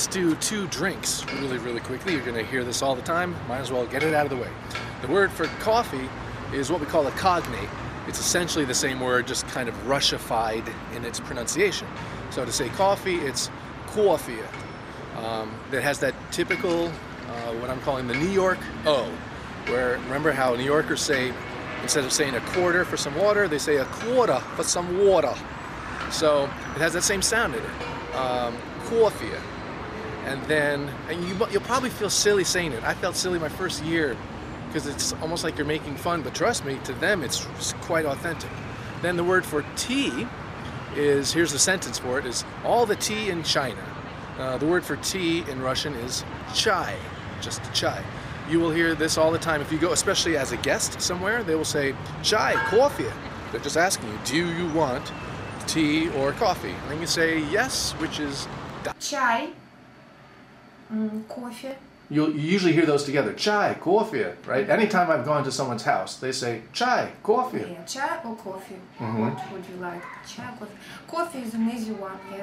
Let's do two drinks really, really quickly. You're to hear this all the time. Might as well get it out of the way. The word for coffee is what we call a cognate. It's essentially the same word, just kind of Russified in its pronunciation. So to say coffee, it's coffee. Um, that has that typical, uh, what I'm calling the New York O, where remember how New Yorkers say, instead of saying a quarter for some water, they say a quarter for some water. So it has that same sound in it. Um, coffee and then and you, you'll probably feel silly saying it. I felt silly my first year because it's almost like you're making fun, but trust me, to them it's quite authentic. Then the word for tea is here's the sentence for it is all the tea in China. Uh, the word for tea in Russian is chai, just chai. You will hear this all the time if you go, especially as a guest somewhere. They will say chai, coffee. They're just asking you, do you want tea or coffee? And then you say yes, which is da. chai Mm, coffee. You'll, you usually hear those together. Chai, coffee, right? Mm-hmm. Anytime I've gone to someone's house, they say chai, coffee. Yeah, chai or coffee. Mm-hmm. What would you like? Chai, coffee. Coffee is an easy one. Yeah.